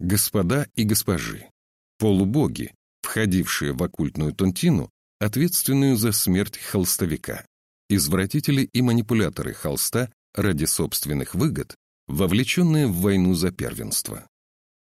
Господа и госпожи, полубоги, входившие в оккультную тонтину, ответственную за смерть холстовика, извратители и манипуляторы холста ради собственных выгод, вовлеченные в войну за первенство.